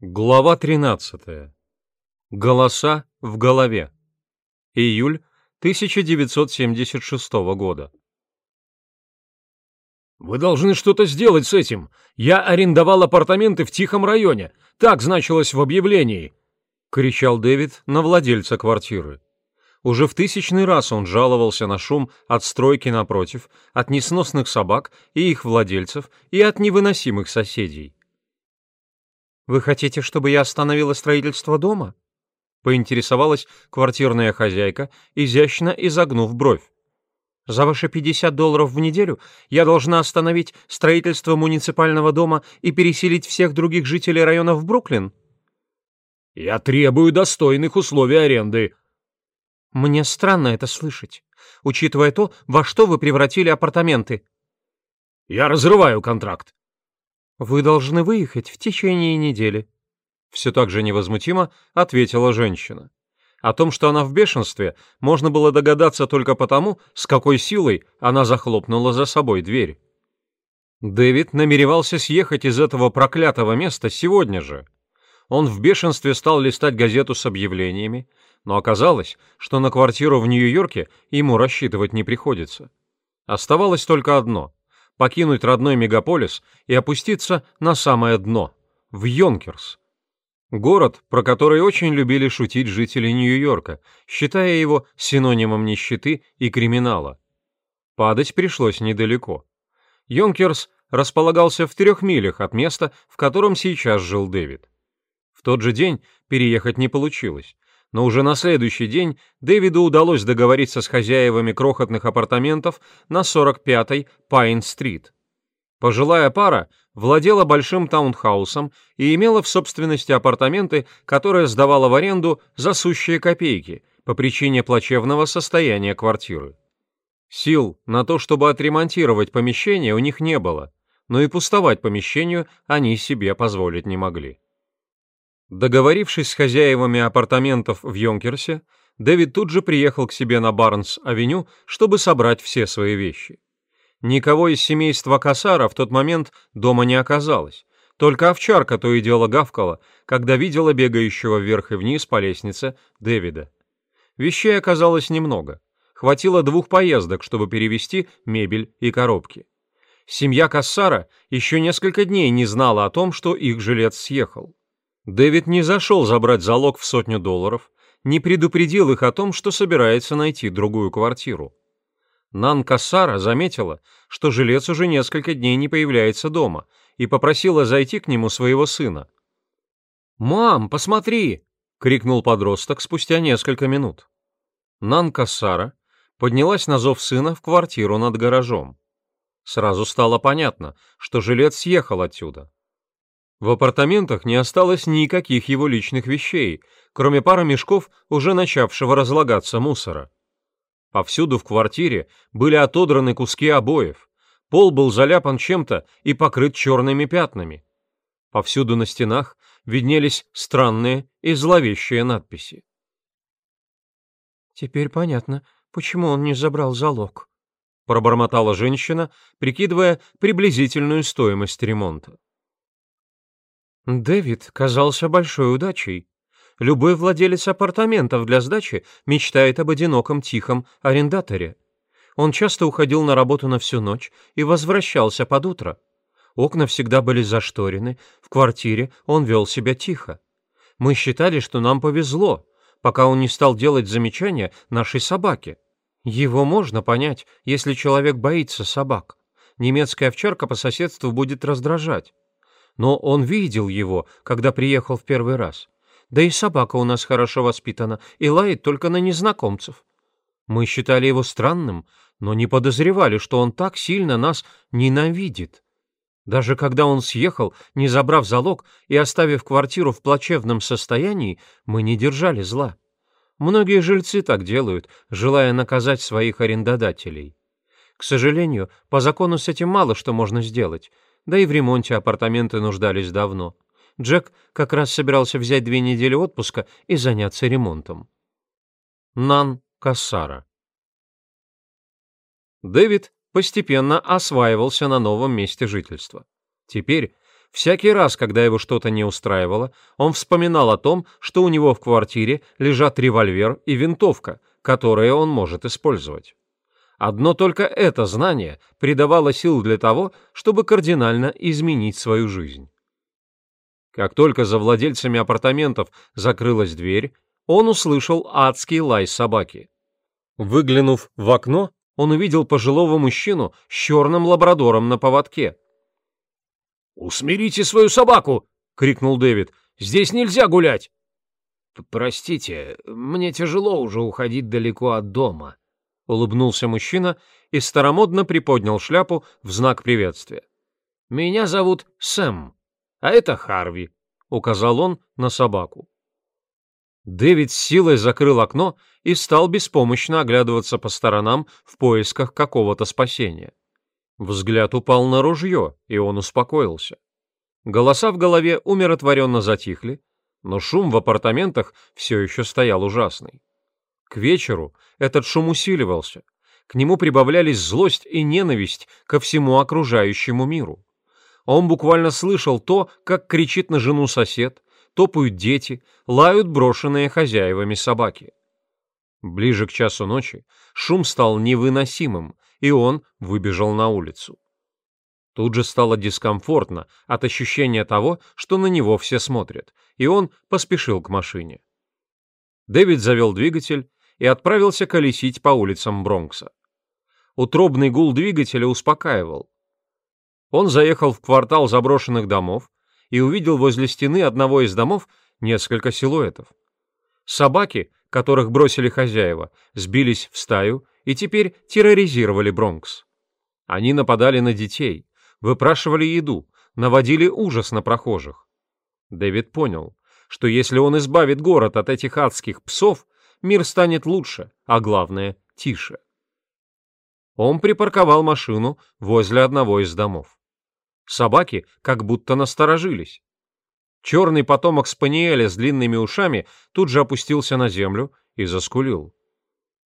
Глава 13. Голоса в голове. Июль 1976 года. «Вы должны что-то сделать с этим. Я арендовал апартаменты в тихом районе. Так значилось в объявлении», — кричал Дэвид на владельца квартиры. Уже в тысячный раз он жаловался на шум от стройки напротив, от несносных собак и их владельцев и от невыносимых соседей. «Вы хотите, чтобы я остановила строительство дома?» — поинтересовалась квартирная хозяйка, изящно изогнув бровь. «За ваши 50 долларов в неделю я должна остановить строительство муниципального дома и переселить всех других жителей района в Бруклин?» «Я требую достойных условий аренды». «Мне странно это слышать, учитывая то, во что вы превратили апартаменты». «Я разрываю контракт». «Вы должны выехать в течение недели», — все так же невозмутимо ответила женщина. О том, что она в бешенстве, можно было догадаться только потому, с какой силой она захлопнула за собой дверь. Дэвид намеревался съехать из этого проклятого места сегодня же. Он в бешенстве стал листать газету с объявлениями, но оказалось, что на квартиру в Нью-Йорке ему рассчитывать не приходится. Оставалось только одно покинуть родной мегаполис и опуститься на самое дно, в Йонкерс. Город, про который очень любили шутить жители Нью-Йорка, считая его синонимом нищеты и криминала. Падать пришлось недалеко. Йонкерс располагался в трех милях от места, в котором сейчас жил Дэвид. В тот же день переехать не получилось, но уже на следующий день Дэвиду удалось договориться с хозяевами крохотных апартаментов на 45-й Пайн-стрит. Пожилая пара владела большим таунхаусом и имела в собственности апартаменты, которые сдавала в аренду за сущие копейки по причине плачевного состояния квартиры. Сил на то, чтобы отремонтировать помещение, у них не было, но и пустовать помещению они себе позволить не могли. Договорившись с хозяевами апартаментов в Йонкерсе, Дэвид тут же приехал к себе на Барнс-авеню, чтобы собрать все свои вещи. Никого из семейства Касара в тот момент дома не оказалось, только овчарка то и дело гавкала, когда видела бегающего вверх и вниз по лестнице Дэвида. Вещей оказалось немного. Хватило двух поездок, чтобы перевести мебель и коробки. Семья Кассара еще несколько дней не знала о том, что их жилец съехал. Дэвид не зашел забрать залог в сотню долларов, не предупредил их о том, что собирается найти другую квартиру. Нан Кассара заметила, что жилец уже несколько дней не появляется дома, и попросила зайти к нему своего сына. «Мам, посмотри!» — крикнул подросток спустя несколько минут. Нан Кассара поднялась на зов сына в квартиру над гаражом. Сразу стало понятно, что жилец съехал отсюда. В апартаментах не осталось никаких его личных вещей, кроме пары мешков уже начавшего разлагаться мусора. Повсюду в квартире были отодраны куски обоев, пол был заляпан чем-то и покрыт черными пятнами. Повсюду на стенах виднелись странные и зловещие надписи. «Теперь понятно, почему он не забрал залог», — пробормотала женщина, прикидывая приблизительную стоимость ремонта. Дэвид казался большой удачей. Любой владелец апартаментов для сдачи мечтает об одиноком тихом арендаторе. Он часто уходил на работу на всю ночь и возвращался под утро. Окна всегда были зашторены, в квартире он вел себя тихо. Мы считали, что нам повезло, пока он не стал делать замечания нашей собаке. Его можно понять, если человек боится собак. Немецкая овчарка по соседству будет раздражать но он видел его, когда приехал в первый раз. Да и собака у нас хорошо воспитана и лает только на незнакомцев. Мы считали его странным, но не подозревали, что он так сильно нас ненавидит. Даже когда он съехал, не забрав залог и оставив квартиру в плачевном состоянии, мы не держали зла. Многие жильцы так делают, желая наказать своих арендодателей. К сожалению, по закону с этим мало что можно сделать, да и в ремонте апартаменты нуждались давно. Джек как раз собирался взять две недели отпуска и заняться ремонтом. Нан Кассара Дэвид постепенно осваивался на новом месте жительства. Теперь, Всякий раз, когда его что-то не устраивало, он вспоминал о том, что у него в квартире лежат револьвер и винтовка, которые он может использовать. Одно только это знание придавало сил для того, чтобы кардинально изменить свою жизнь. Как только за владельцами апартаментов закрылась дверь, он услышал адский лай собаки. Выглянув в окно, он увидел пожилого мужчину с черным лабрадором на поводке. «Усмирите свою собаку!» — крикнул Дэвид. «Здесь нельзя гулять!» «Простите, мне тяжело уже уходить далеко от дома», — улыбнулся мужчина и старомодно приподнял шляпу в знак приветствия. «Меня зовут Сэм, а это Харви», — указал он на собаку. Дэвид с силой закрыл окно и стал беспомощно оглядываться по сторонам в поисках какого-то спасения. Взгляд упал на ружье, и он успокоился. Голоса в голове умиротворенно затихли, но шум в апартаментах все еще стоял ужасный. К вечеру этот шум усиливался, к нему прибавлялись злость и ненависть ко всему окружающему миру. Он буквально слышал то, как кричит на жену сосед, топают дети, лают брошенные хозяевами собаки. Ближе к часу ночи шум стал невыносимым, и он выбежал на улицу. Тут же стало дискомфортно от ощущения того, что на него все смотрят, и он поспешил к машине. Дэвид завел двигатель и отправился колесить по улицам Бронкса. Утробный гул двигателя успокаивал. Он заехал в квартал заброшенных домов и увидел возле стены одного из домов несколько силуэтов. Собаки, которых бросили хозяева, сбились в стаю и теперь терроризировали Бронкс. Они нападали на детей, выпрашивали еду, наводили ужас на прохожих. Дэвид понял, что если он избавит город от этих адских псов, мир станет лучше, а главное — тише. Он припарковал машину возле одного из домов. Собаки как будто насторожились. Черный потомок спаниеля с длинными ушами тут же опустился на землю и заскулил.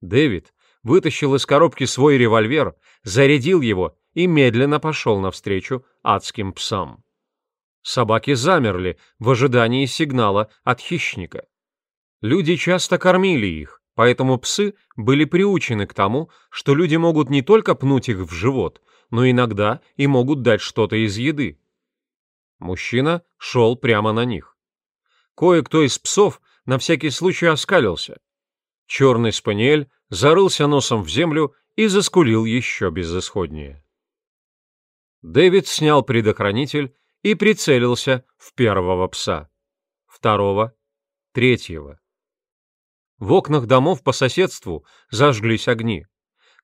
Дэвид вытащил из коробки свой револьвер, зарядил его и медленно пошел навстречу адским псам. Собаки замерли в ожидании сигнала от хищника. Люди часто кормили их, поэтому псы были приучены к тому, что люди могут не только пнуть их в живот, но иногда и могут дать что-то из еды. Мужчина шел прямо на них. Кое-кто из псов на всякий случай оскалился. Черный спаниель зарылся носом в землю и заскулил еще безысходнее. Дэвид снял предохранитель и прицелился в первого пса, второго, третьего. В окнах домов по соседству зажглись огни.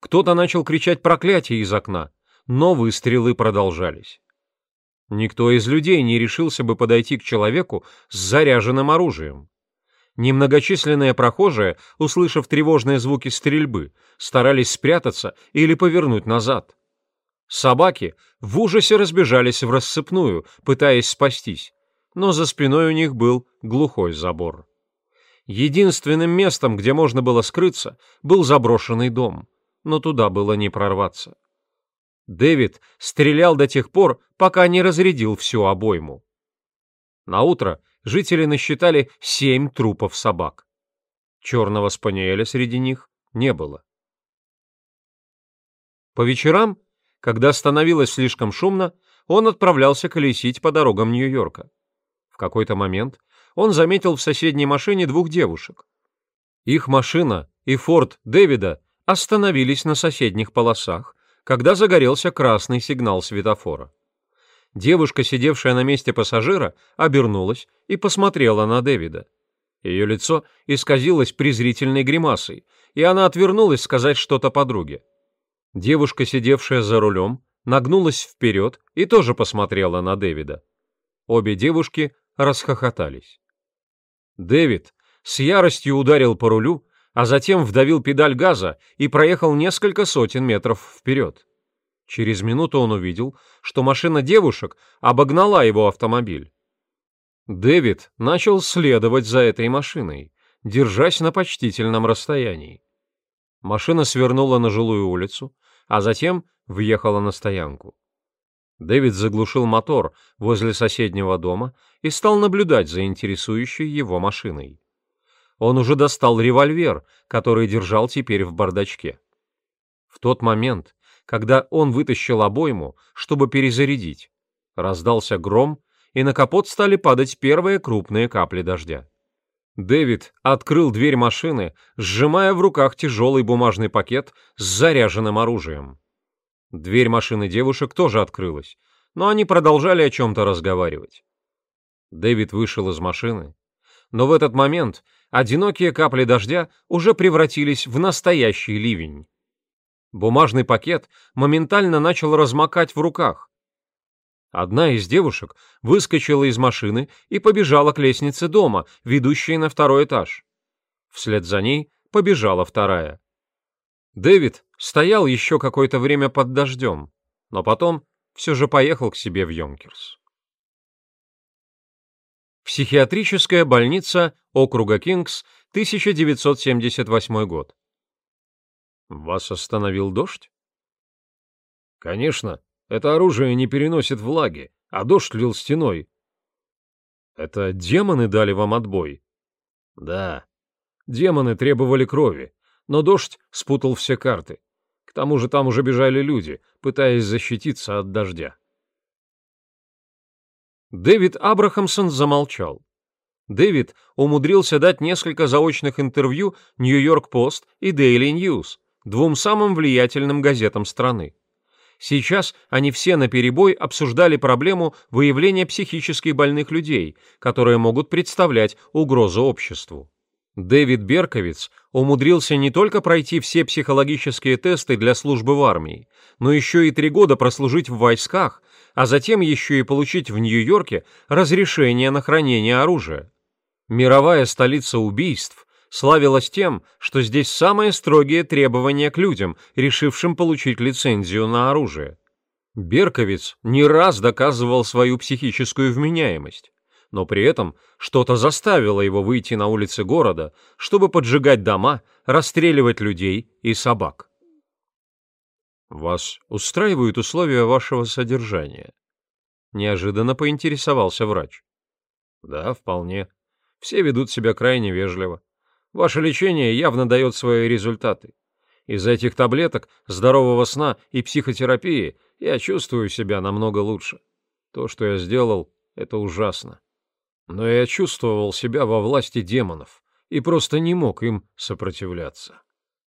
Кто-то начал кричать проклятие из окна, но выстрелы продолжались. Никто из людей не решился бы подойти к человеку с заряженным оружием. Немногочисленные прохожие, услышав тревожные звуки стрельбы, старались спрятаться или повернуть назад. Собаки в ужасе разбежались в рассыпную, пытаясь спастись, но за спиной у них был глухой забор. Единственным местом, где можно было скрыться, был заброшенный дом, но туда было не прорваться. Дэвид стрелял до тех пор, пока не разрядил всю обойму. На утро жители насчитали семь трупов собак. Черного спаниеля среди них не было. По вечерам, когда становилось слишком шумно, он отправлялся колесить по дорогам Нью-Йорка. В какой-то момент он заметил в соседней машине двух девушек. Их машина и форт Дэвида остановились на соседних полосах, когда загорелся красный сигнал светофора. Девушка, сидевшая на месте пассажира, обернулась и посмотрела на Дэвида. Ее лицо исказилось презрительной гримасой, и она отвернулась сказать что-то подруге. Девушка, сидевшая за рулем, нагнулась вперед и тоже посмотрела на Дэвида. Обе девушки расхохотались. Дэвид с яростью ударил по рулю, а затем вдавил педаль газа и проехал несколько сотен метров вперед. Через минуту он увидел, что машина девушек обогнала его автомобиль. Дэвид начал следовать за этой машиной, держась на почтительном расстоянии. Машина свернула на жилую улицу, а затем въехала на стоянку. Дэвид заглушил мотор возле соседнего дома и стал наблюдать за интересующей его машиной. Он уже достал револьвер, который держал теперь в бардачке. В тот момент, когда он вытащил обойму, чтобы перезарядить, раздался гром, и на капот стали падать первые крупные капли дождя. Дэвид открыл дверь машины, сжимая в руках тяжелый бумажный пакет с заряженным оружием. Дверь машины девушек тоже открылась, но они продолжали о чем-то разговаривать. Дэвид вышел из машины, но в этот момент одинокие капли дождя уже превратились в настоящий ливень. Бумажный пакет моментально начал размокать в руках. Одна из девушек выскочила из машины и побежала к лестнице дома, ведущей на второй этаж. Вслед за ней побежала вторая. Дэвид стоял еще какое-то время под дождем, но потом все же поехал к себе в Йонкерс. Психиатрическая больница округа Кингс, 1978 год. Вас остановил дождь? Конечно, это оружие не переносит влаги, а дождь лил стеной. Это демоны дали вам отбой? Да. Демоны требовали крови, но дождь спутал все карты. К тому же там уже бежали люди, пытаясь защититься от дождя. Дэвид Абрахамсон замолчал. Дэвид умудрился дать несколько заочных интервью Нью-Йорк Пост и Daily News, двум самым влиятельным газетам страны. Сейчас они все наперебой обсуждали проблему выявления психически больных людей, которые могут представлять угрозу обществу. Дэвид Берковиц умудрился не только пройти все психологические тесты для службы в армии, но еще и три года прослужить в войсках, а затем еще и получить в Нью-Йорке разрешение на хранение оружия. Мировая столица убийств славилась тем, что здесь самые строгие требования к людям, решившим получить лицензию на оружие. Берковиц не раз доказывал свою психическую вменяемость но при этом что-то заставило его выйти на улицы города, чтобы поджигать дома, расстреливать людей и собак. «Вас устраивают условия вашего содержания?» Неожиданно поинтересовался врач. «Да, вполне. Все ведут себя крайне вежливо. Ваше лечение явно дает свои результаты. Из этих таблеток, здорового сна и психотерапии я чувствую себя намного лучше. То, что я сделал, это ужасно но я чувствовал себя во власти демонов и просто не мог им сопротивляться.